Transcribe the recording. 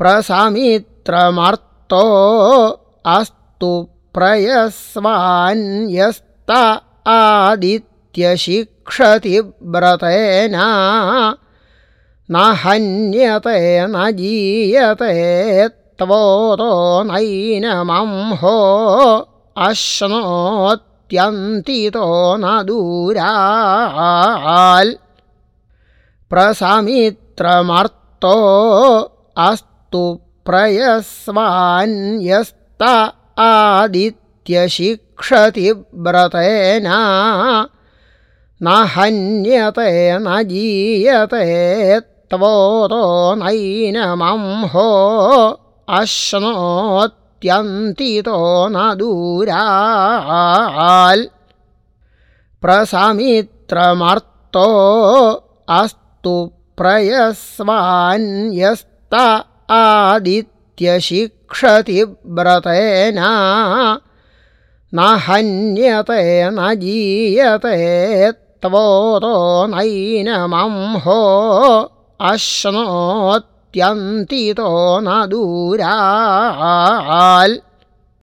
പ്രസമിത്രമർത്തോ അസ്തു പ്രയസ്വാന്യസ്ത ആദിത്യശിക്ഷതി വ്രതേന നഹന്യത്തെ നജീയത്തെ त्वोतो नैनमं हो अश्नोत्यन्तितो न പ്രസമിത്രമർത്തോ प्रसमित्रमर्तो തത്തു പ്രയസ്വാന്യസ്ത ആദിത്യശിക്ഷതി വ്രതേന നഹന്യത്തെ നജീയത്തെ त्वोतो नैनमं हो अश्नोत्यन्तितो न दूराल् प्रसमित्रमर्तो अस्तु प्रयस्वान्यस्त ആദിത്യശിക്ഷതി വ്രതേന നഹന്യതേ ന ജീയതേ ത്വോതോ നൈനമം ഹോ അശ്നോത്യന്തിതോ ന